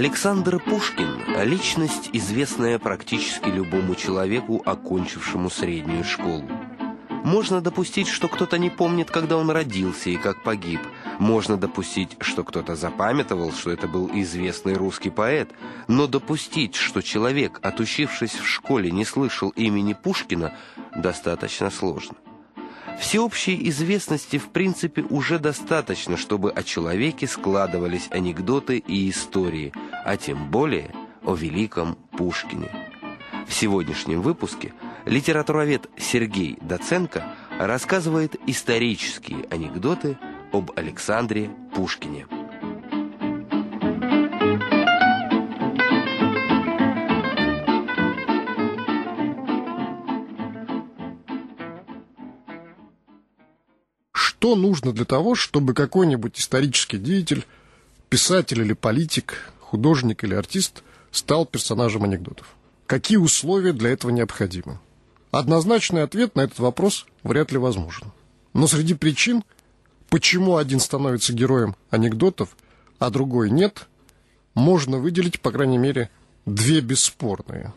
Александр Пушкин – личность, известная практически любому человеку, окончившему среднюю школу. Можно допустить, что кто-то не помнит, когда он родился и как погиб. Можно допустить, что кто-то запамятовал, что это был известный русский поэт. Но допустить, что человек, отучившись в школе, не слышал имени Пушкина, достаточно сложно. Всеобщей известности в принципе уже достаточно, чтобы о человеке складывались анекдоты и истории, а тем более о великом Пушкине. В сегодняшнем выпуске литературовед Сергей Доценко рассказывает исторические анекдоты об Александре Пушкине. Что нужно для того, чтобы какой-нибудь исторический деятель, писатель или политик, художник или артист стал персонажем анекдотов? Какие условия для этого необходимы? Однозначный ответ на этот вопрос вряд ли возможен. Но среди причин, почему один становится героем анекдотов, а другой нет, можно выделить, по крайней мере, две бесспорные.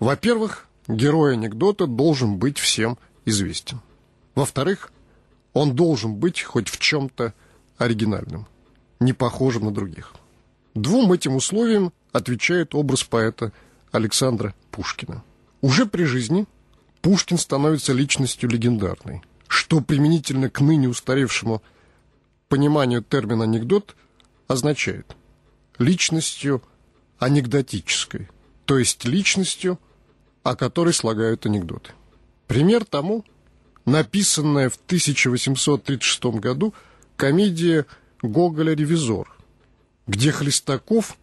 Во-первых, герой анекдота должен быть всем известен. Во-вторых, он должен быть хоть в чем-то оригинальным, не похожим на других. Двум этим условиям отвечает образ поэта Александра Пушкина. Уже при жизни Пушкин становится личностью легендарной, что применительно к ныне устаревшему пониманию термина «анекдот» означает личностью анекдотической, то есть личностью, о которой слагают анекдоты. Пример тому – написанная в 1836 году комедия Гоголя «Ревизор», где Хлестаков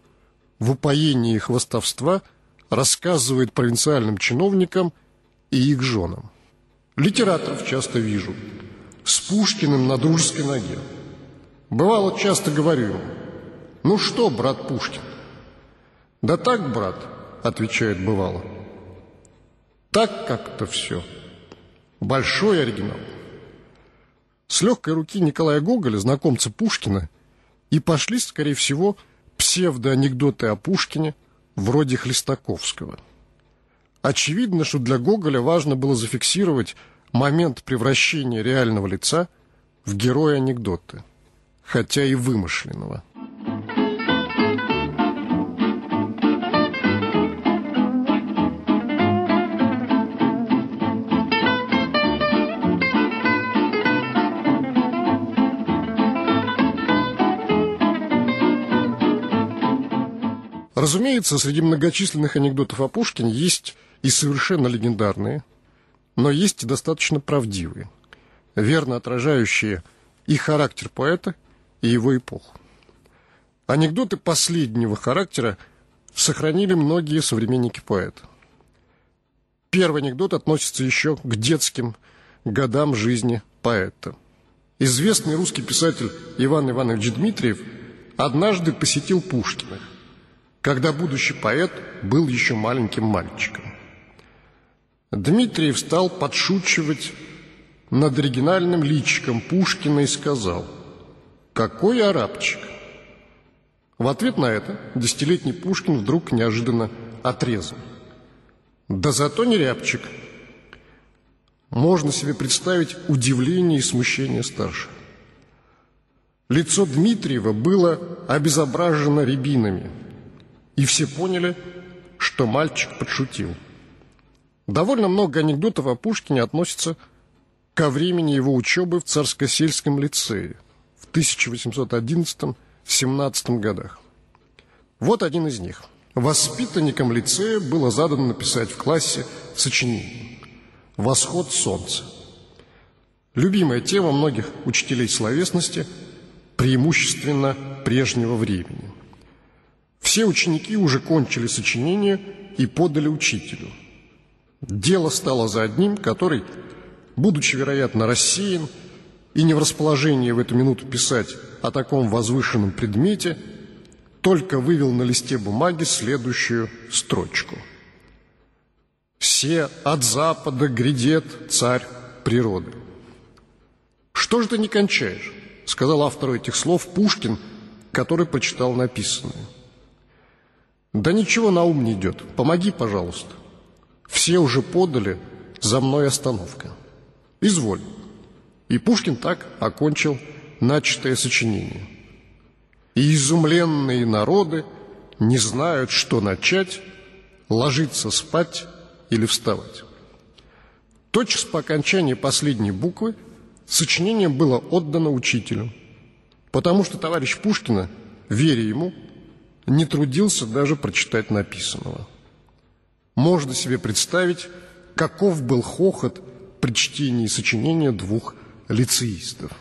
в упоении хвостовства рассказывает провинциальным чиновникам и их женам. Литераторов часто вижу с Пушкиным на дружеской ноге. Бывало, часто говорю ему, ну что, брат Пушкин? Да так, брат, отвечает бывало. Так как-то все. Большой оригинал. С легкой руки Николая Гоголя, знакомца Пушкина, и пошли, скорее всего, псевдоанекдоты о Пушкине, вроде Хлестаковского. Очевидно, что для Гоголя важно было зафиксировать момент превращения реального лица в героя анекдота, хотя и вымышленного – Разумеется, среди многочисленных анекдотов о Пушкине есть и совершенно легендарные, но есть и достаточно правдивые, верно отражающие и характер поэта, и его эпоху. Анекдоты последнего характера сохранили многие современники поэта. Первый анекдот относится еще к детским годам жизни поэта. Известный русский писатель Иван Иванович Дмитриев однажды посетил Пушкина – когда будущий поэт был еще маленьким мальчиком. Дмитриев стал подшучивать над оригинальным личиком Пушкина и сказал «Какой арабчик!». В ответ на это десятилетний Пушкин вдруг неожиданно отрезал. «Да зато не рябчик!» Можно себе представить удивление и смущение старших. Лицо Дмитриева было обезображено рябинами – и все поняли, что мальчик подшутил. Довольно много анекдотов о Пушкине относится ко времени его учебы в Царско-сельском лицее в 1811-17 годах. Вот один из них. Воспитанникам лицея было задано написать в классе сочинение «Восход солнца». Любимая тема многих учителей словесности, преимущественно прежнего времени – все ученики уже кончили сочинение и подали учителю. Дело стало за одним, который, будучи, вероятно, рассеян и не в расположении в эту минуту писать о таком возвышенном предмете, только вывел на листе бумаги следующую строчку. «Все от запада грядет царь природы». «Что же ты не кончаешь?» — сказал автору этих слов Пушкин, который прочитал написанное. Да ничего на ум не идет. Помоги, пожалуйста. Все уже подали, за мной остановка. Изволь. И Пушкин так окончил начатое сочинение. И изумленные народы не знают, что начать, ложиться спать или вставать. Тотчас по окончании последней буквы сочинение было отдано учителю, потому что товарищ Пушкина, веря ему, не трудился даже прочитать написанного. Можно себе представить, каков был хохот при чтении сочинения двух лицеистов.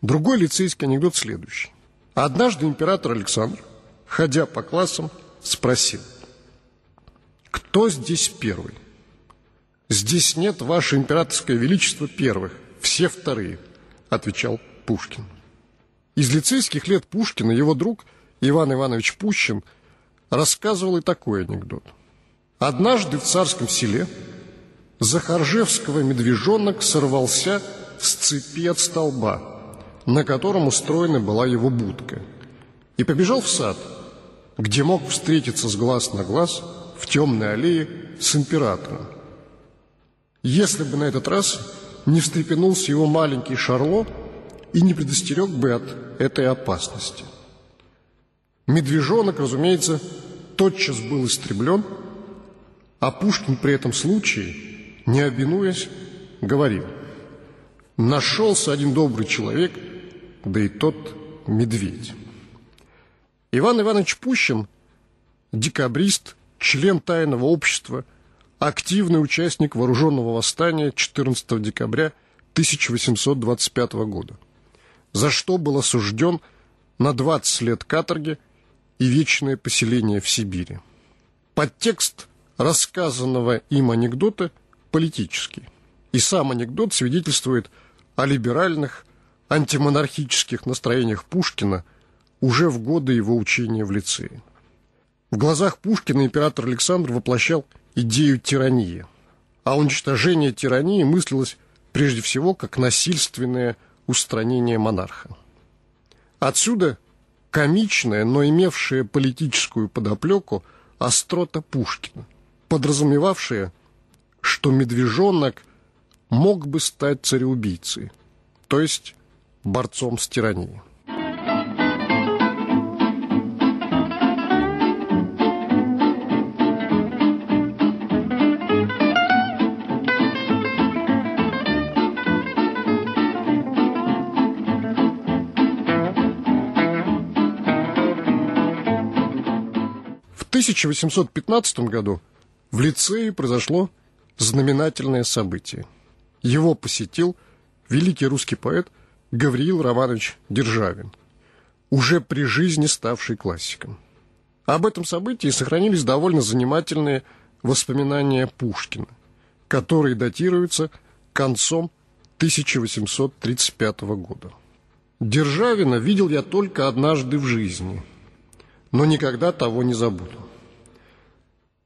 Другой лицейский анекдот следующий. Однажды император Александр, ходя по классам, спросил, кто здесь первый? Здесь нет, ваше императорское величество, первых, все вторые, отвечал Пушкин. Из лицейских лет Пушкина его друг Иван Иванович Пущин рассказывал и такой анекдот. Однажды в царском селе Захаржевского медвежонок сорвался с цепи от столба, на котором устроена была его будка, и побежал в сад, где мог встретиться с глаз на глаз в темной аллее с императором. Если бы на этот раз не встрепенулся его маленький Шарло и не предостерег бы от этой опасности. Медвежонок, разумеется, тотчас был истреблен, а Пушкин при этом случае, не обинуясь, говорил, нашелся один добрый человек, да и тот медведь. Иван Иванович Пущин, декабрист, член тайного общества, активный участник вооруженного восстания 14 декабря 1825 года, за что был осужден на 20 лет каторги – и вечное поселение в Сибири. Подтекст рассказанного им анекдота политический. И сам анекдот свидетельствует о либеральных, антимонархических настроениях Пушкина уже в годы его учения в лицее. В глазах Пушкина император Александр воплощал идею тирании, а уничтожение тирании мыслилось прежде всего как насильственное устранение монарха. Отсюда комичная, но имевшая политическую подоплеку острота Пушкина, подразумевавшая, что медвежонок мог бы стать цареубийцей, то есть борцом с тиранией. 1815 году в лицее произошло знаменательное событие. Его посетил великий русский поэт Гавриил Романович Державин, уже при жизни ставший классиком. Об этом событии сохранились довольно занимательные воспоминания Пушкина, которые датируются концом 1835 года. Державина видел я только однажды в жизни, но никогда того не забуду.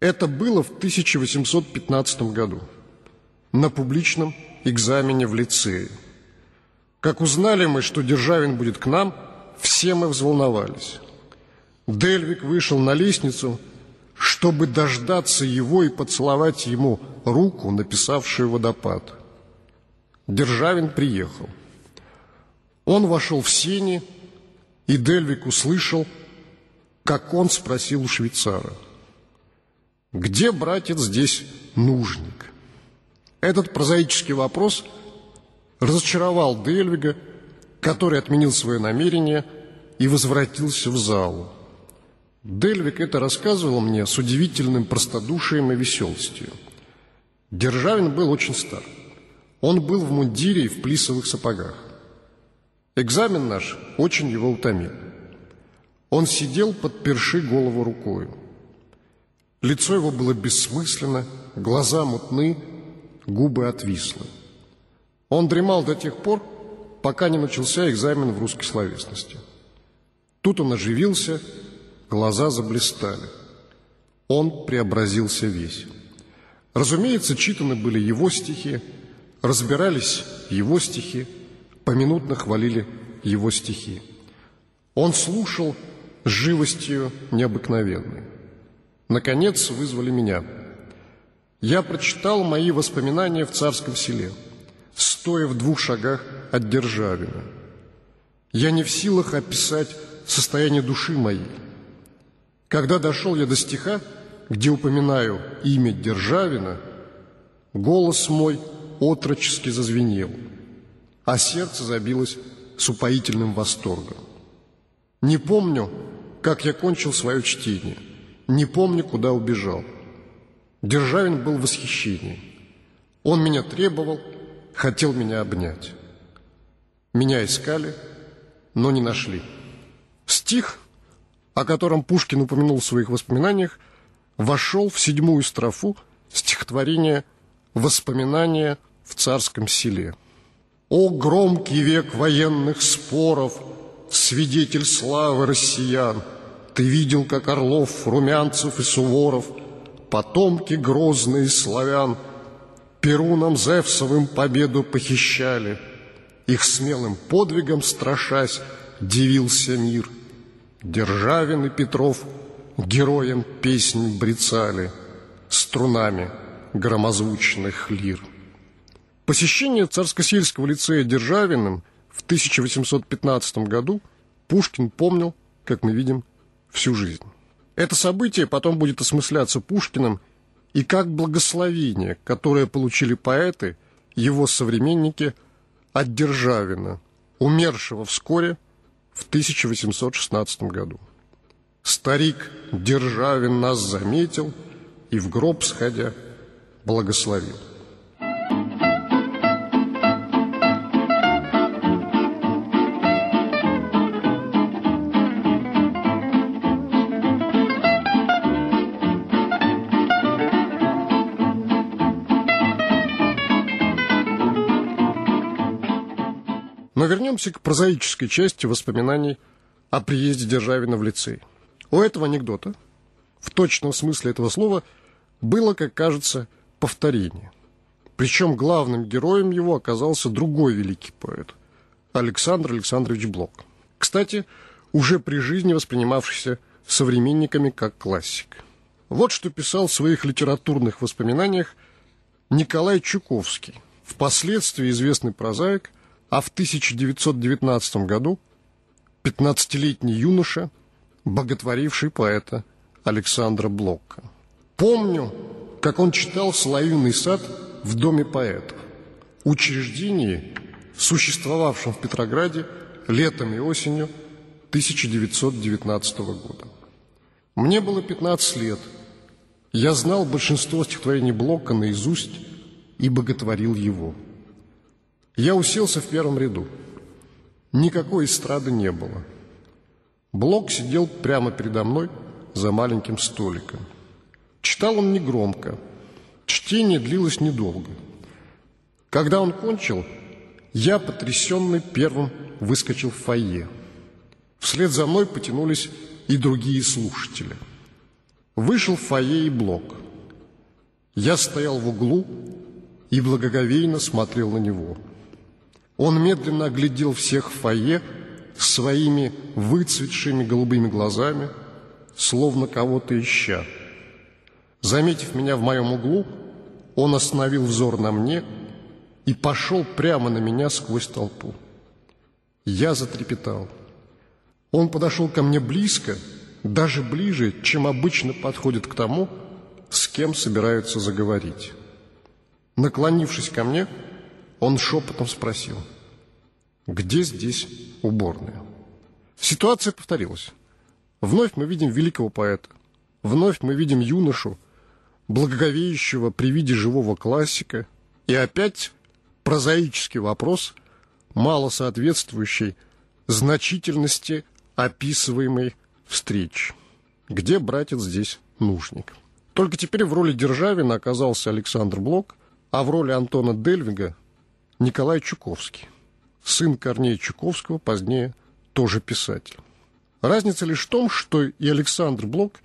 Это было в 1815 году на публичном экзамене в лицее. Как узнали мы, что Державин будет к нам, все мы взволновались. Дельвик вышел на лестницу, чтобы дождаться его и поцеловать ему руку, написавшую водопад. Державин приехал. Он вошел в сени, и Дельвик услышал, как он спросил у швейцара – где, братец, здесь нужник? Этот прозаический вопрос разочаровал Дельвига, который отменил свое намерение и возвратился в залу. Дельвиг это рассказывал мне с удивительным простодушием и веселостью. Державин был очень стар. Он был в мундире и в плисовых сапогах. Экзамен наш очень его утомил. Он сидел, подперши голову рукою. Лицо его было бессмысленно, глаза мутны, губы отвислы. Он дремал до тех пор, пока не начался экзамен в русской словесности. Тут он оживился, глаза заблистали. Он преобразился весь. Разумеется, читаны были его стихи, разбирались его стихи, поминутно хвалили его стихи. Он слушал с живостью необыкновенной. Наконец вызвали меня. Я прочитал мои воспоминания в царском селе, стоя в двух шагах от Державина. Я не в силах описать состояние души моей. Когда дошел я до стиха, где упоминаю имя Державина, голос мой отрочески зазвенел, а сердце забилось с упоительным восторгом. Не помню, как я кончил свое чтение, не помню, куда убежал. Державин был в восхищении. Он меня требовал, хотел меня обнять. Меня искали, но не нашли. Стих, о котором Пушкин упомянул в своих воспоминаниях, вошел в седьмую строфу стихотворения «Воспоминания в царском селе». «О громкий век военных споров, свидетель славы россиян! Ты видел, как Орлов, Румянцев и Суворов, потомки грозные славян, Перуном Зевсовым победу похищали, их смелым подвигом страшась, дивился мир. Державин и Петров героям песнь брецали струнами громозвучных лир. Посещение царско-сельского лицея Державиным в 1815 году Пушкин помнил, как мы видим, всю жизнь. Это событие потом будет осмысляться Пушкиным и как благословение, которое получили поэты, его современники от Державина, умершего вскоре в 1816 году. Старик Державин нас заметил и в гроб сходя благословил. Но вернемся к прозаической части воспоминаний о приезде Державина в лицей. У этого анекдота, в точном смысле этого слова, было, как кажется, повторение. Причем главным героем его оказался другой великий поэт – Александр Александрович Блок. Кстати, уже при жизни воспринимавшийся современниками как классик. Вот что писал в своих литературных воспоминаниях Николай Чуковский, впоследствии известный прозаик, а в 1919 году 15-летний юноша, боготворивший поэта Александра Блока. Помню, как он читал «Соловьиный сад» в Доме поэтов, учреждении, существовавшем в Петрограде летом и осенью 1919 года. Мне было 15 лет. Я знал большинство стихотворений Блока наизусть и боготворил его – я уселся в первом ряду. Никакой эстрады не было. Блок сидел прямо передо мной за маленьким столиком. Читал он негромко. Чтение длилось недолго. Когда он кончил, я, потрясенный, первым выскочил в фойе. Вслед за мной потянулись и другие слушатели. Вышел в фойе и блок. Я стоял в углу и благоговейно смотрел на него – он медленно оглядел всех в фойе своими выцветшими голубыми глазами, словно кого-то ища. Заметив меня в моем углу, он остановил взор на мне и пошел прямо на меня сквозь толпу. Я затрепетал. Он подошел ко мне близко, даже ближе, чем обычно подходит к тому, с кем собираются заговорить. Наклонившись ко мне, он шепотом спросил, где здесь уборная? Ситуация повторилась. Вновь мы видим великого поэта, вновь мы видим юношу, благоговеющего при виде живого классика, и опять прозаический вопрос, мало соответствующий значительности описываемой встречи. Где братец здесь нужник? Только теперь в роли Державина оказался Александр Блок, а в роли Антона Дельвига Николай Чуковский, сын Корнея Чуковского, позднее тоже писатель. Разница лишь в том, что и Александр Блок,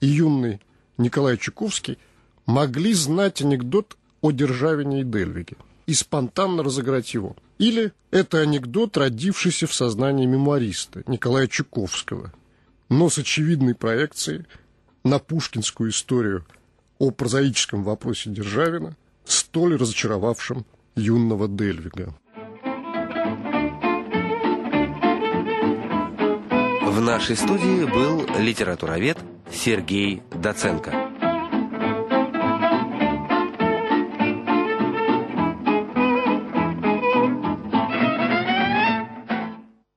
и юный Николай Чуковский могли знать анекдот о Державине и Дельвиге и спонтанно разыграть его. Или это анекдот, родившийся в сознании мемуариста Николая Чуковского, но с очевидной проекцией на пушкинскую историю о прозаическом вопросе Державина, столь разочаровавшем юного Дельвига. В нашей студии был литературовед Сергей Доценко.